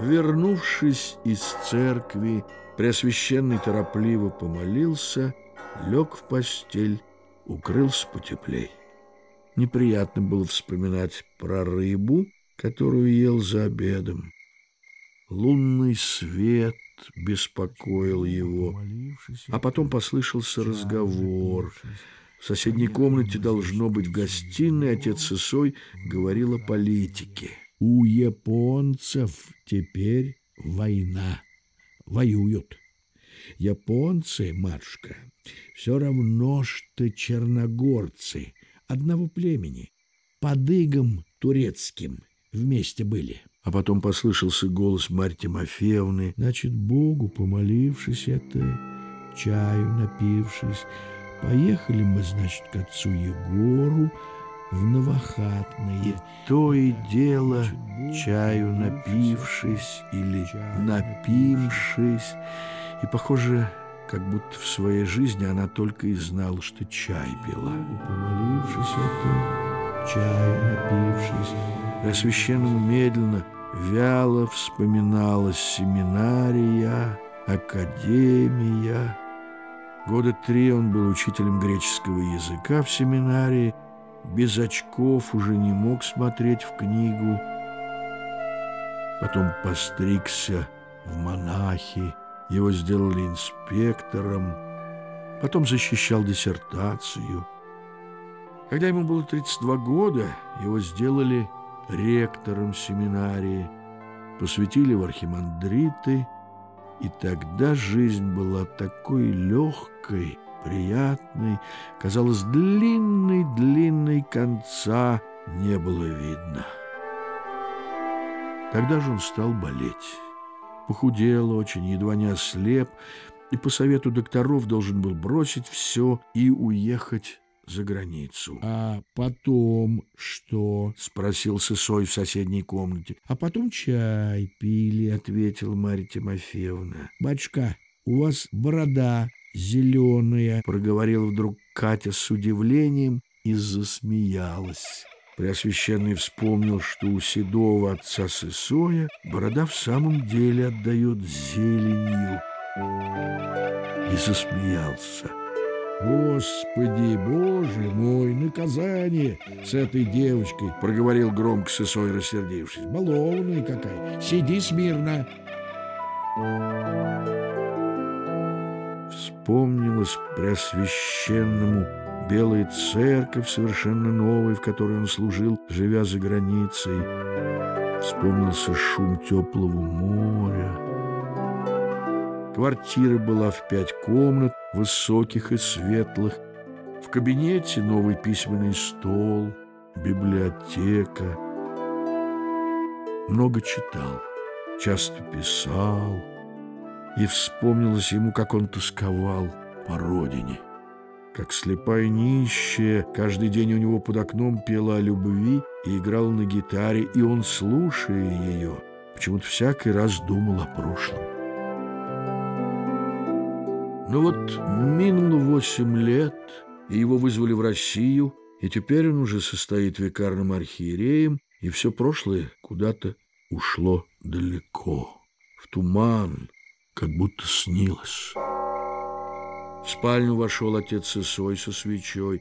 Вернувшись из церкви, Преосвященный торопливо помолился, лег в постель, укрылся потеплей. Неприятно было вспоминать про рыбу, которую ел за обедом. Лунный свет беспокоил его, а потом послышался разговор. В соседней комнате, должно быть, в гостиной отец Исой говорил о политике. У японцев теперь война. Воюют. Японцы, матушка, все равно, что черногорцы одного племени. Под игом турецким вместе были. А потом послышался голос Марьи Тимофеевны. Значит, Богу помолившись это, чаю напившись, поехали мы, значит, к отцу Егору, в Новохатное. И то и дело, чаю напившись или напившись, и, похоже, как будто в своей жизни она только и знала, что чай пила. Помолившись это, чаю напившись, Преосвященному медленно, вяло вспоминалась семинария, академия. Года три он был учителем греческого языка в семинарии, без очков уже не мог смотреть в книгу. Потом постригся в монахи, его сделали инспектором, потом защищал диссертацию. Когда ему было 32 года, его сделали ректором семинарии, посвятили в архимандриты, и тогда жизнь была такой легкой, приятной, казалось, длинной-длинной конца не было видно. Тогда же он стал болеть. Похудел очень, едва не ослеп, и по совету докторов должен был бросить все и уехать за границу. А потом что? Спросил Сысой в соседней комнате. А потом чай пили, ответила Марья Тимофеевна. Батюшка, у вас борода зеленая, проговорила вдруг Катя с удивлением и засмеялась. Преосвященный вспомнил, что у седого отца Сысоя борода в самом деле отдает зеленью, и засмеялся. «Господи, Боже мой, наказание с этой девочкой!» — проговорил громко Сысой, рассердившись. «Балованная какая! Сиди смирно!» Вспомнилось Преосвященному белая церковь, совершенно новая, в которой он служил, живя за границей. Вспомнился шум теплого моря. Квартира была в пять комнат, высоких и светлых. В кабинете новый письменный стол, библиотека. Много читал, часто писал. И вспомнилось ему, как он тосковал по родине. Как слепая нищая, каждый день у него под окном пела о любви и играла на гитаре, и он, слушая ее, почему-то всякий раз думал о прошлом. Но ну вот минуло восемь лет, и его вызвали в Россию, и теперь он уже состоит викарным архиереем, и все прошлое куда-то ушло далеко, в туман, как будто снилось. В спальню вошел отец Исой со свечой.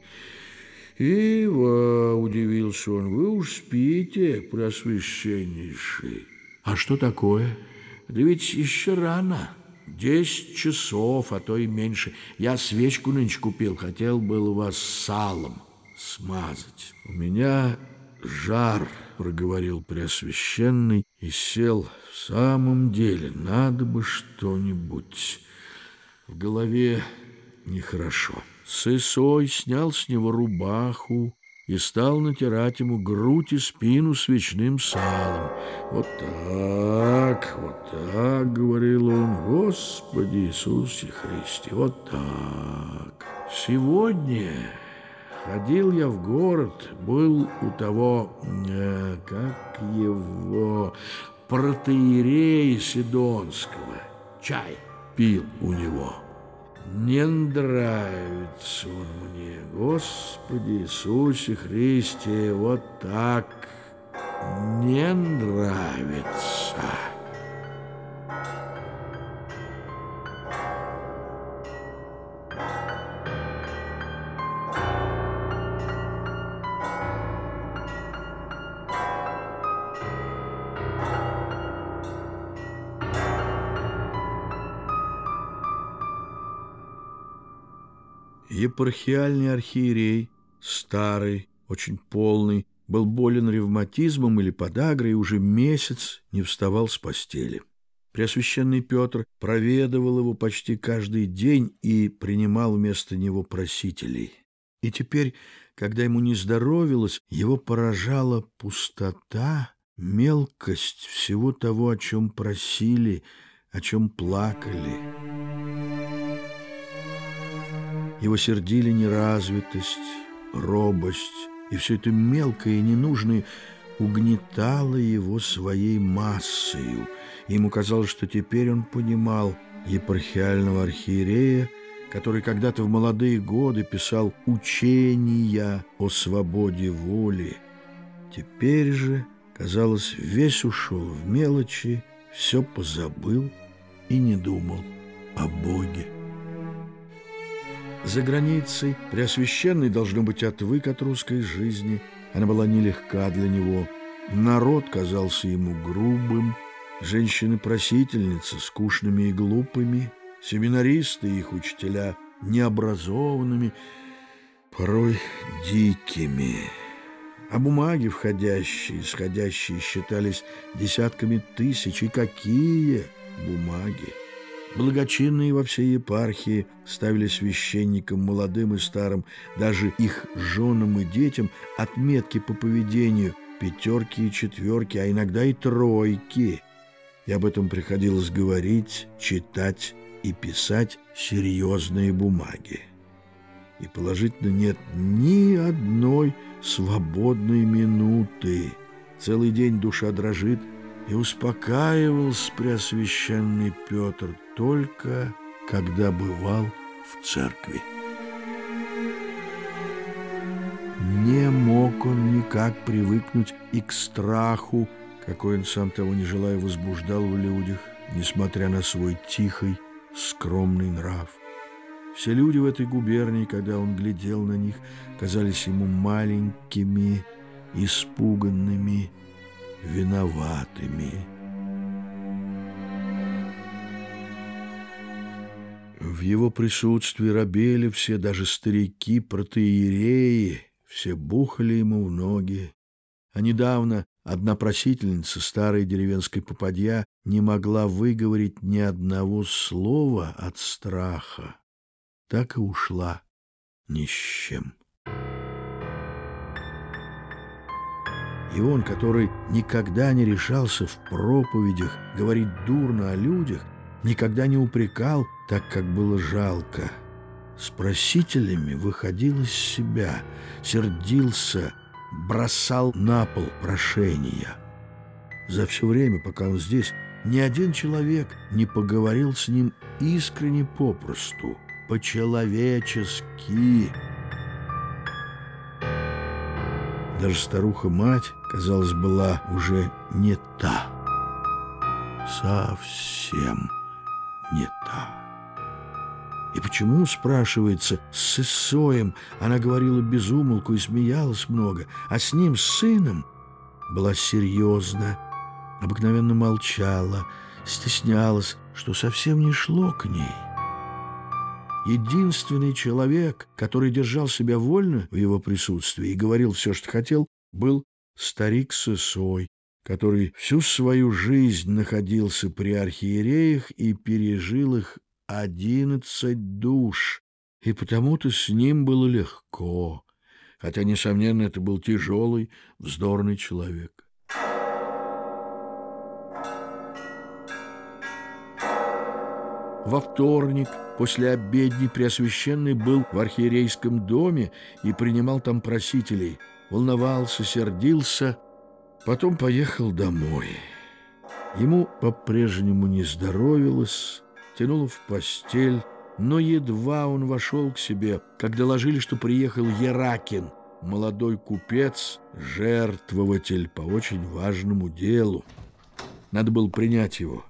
«Ива!» — удивился он. «Вы уж спите, преосвященнейший!» «А что такое?» «Да ведь еще рано!» Десять часов, а то и меньше. Я свечку нынче купил, хотел был вас салом смазать. У меня жар, проговорил Преосвященный и сел. В самом деле, надо бы что-нибудь. В голове нехорошо. Сысой снял с него рубаху, и стал натирать ему грудь и спину свечным салом. «Вот так, вот так», — говорил он, — «Господи Иисусе Христе, вот так». Сегодня ходил я в город, был у того, э, как его, протеерея Сидонского, чай пил у него». Не нравится он мне, Господи Иисусе Христе, вот так не нравится. Епархиальный архиерей, старый, очень полный, был болен ревматизмом или подагрой и уже месяц не вставал с постели. Преосвященный Петр проведывал его почти каждый день и принимал вместо него просителей. И теперь, когда ему не здоровилось, его поражала пустота, мелкость всего того, о чем просили, о чем плакали. Его сердили неразвитость, робость, и все это мелкое и ненужное угнетало его своей массою. Ему казалось, что теперь он понимал епархиального архиерея, который когда-то в молодые годы писал «Учения о свободе воли». Теперь же, казалось, весь ушел в мелочи, все позабыл и не думал о Боге. За границей Преосвященный, должно быть, отвык от русской жизни. Она была нелегка для него. Народ казался ему грубым, женщины-просительницы скучными и глупыми, семинаристы и их учителя необразованными, порой дикими. А бумаги входящие, исходящие считались десятками тысяч. И какие бумаги! Благочинные во всей епархии ставили священникам, молодым и старым, даже их женам и детям, отметки по поведению, пятерки и четверки, а иногда и тройки. И об этом приходилось говорить, читать и писать серьезные бумаги. И положительно нет ни одной свободной минуты. Целый день душа дрожит, и успокаивался Преосвященный Петр только когда бывал в церкви. Не мог он никак привыкнуть и к страху, какой он сам того не желая возбуждал в людях, несмотря на свой тихий, скромный нрав. Все люди в этой губернии, когда он глядел на них, казались ему маленькими, испуганными, виноватыми. В его присутствии рабели все, даже старики, протеереи, все бухали ему в ноги. А недавно одна просительница, старой деревенской попадья, не могла выговорить ни одного слова от страха. Так и ушла ни с чем. И он, который никогда не решался в проповедях говорить дурно о людях, никогда не упрекал так, как было жалко. С просителями выходил из себя, сердился, бросал на пол прошения. За все время, пока он здесь, ни один человек не поговорил с ним искренне попросту, по-человечески. Даже старуха-мать, казалось, была уже не та. Совсем не та. И почему, спрашивается, с Исоем она говорила безумолку и смеялась много, а с ним, с сыном, была серьезна, обыкновенно молчала, стеснялась, что совсем не шло к ней. Единственный человек, который держал себя вольно в его присутствии и говорил все, что хотел, был старик Сысой, который всю свою жизнь находился при архиереях и пережил их одиннадцать душ, и потому-то с ним было легко, хотя, несомненно, это был тяжелый, вздорный человек. Во вторник после обедни Преосвященный был в архиерейском доме и принимал там просителей. Волновался, сердился, потом поехал домой. Ему по-прежнему не здоровилось, тянуло в постель, но едва он вошел к себе, как доложили, что приехал Еракин, молодой купец, жертвователь по очень важному делу. Надо было принять его.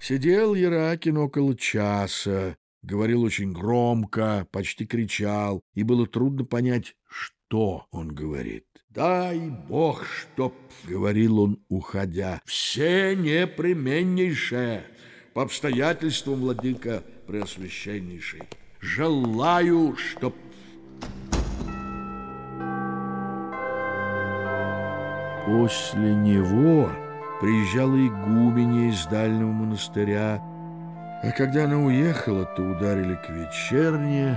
Сидел Яракин около часа, говорил очень громко, почти кричал, и было трудно понять, что он говорит. «Дай Бог, чтоб, — говорил он, уходя, — все непременнейшее, по обстоятельствам, владыка преосвященнейший, желаю, чтоб После него приезжала игуменья из дальнего монастыря, а когда она уехала, то ударили к вечерне,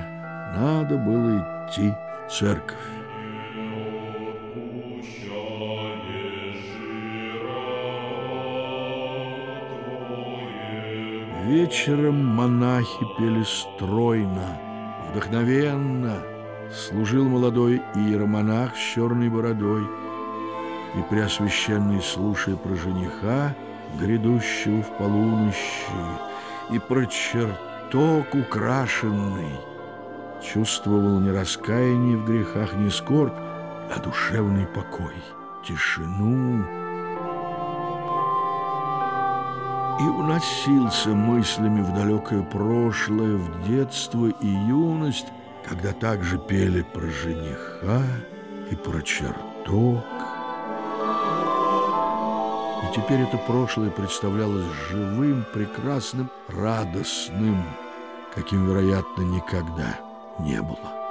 надо было идти в церковь. Вечером монахи пели стройно, вдохновенно. Служил молодой иеромонах с черной бородой — и Преосвященный, слушая про жениха, грядущего в полунощи, и про чертог украшенный, чувствовал не раскаяние в грехах, не скорбь, а душевный покой, тишину. И уносился мыслями в далекое прошлое, в детство и юность, когда также пели про жениха и про чертог. Теперь это прошлое представлялось живым, прекрасным, радостным, каким, вероятно, никогда не было.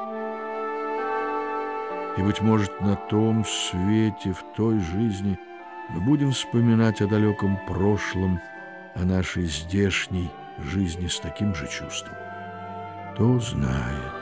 И, быть может, на том свете, в той жизни мы будем вспоминать о далеком прошлом, о нашей здешней жизни с таким же чувством. Кто знает.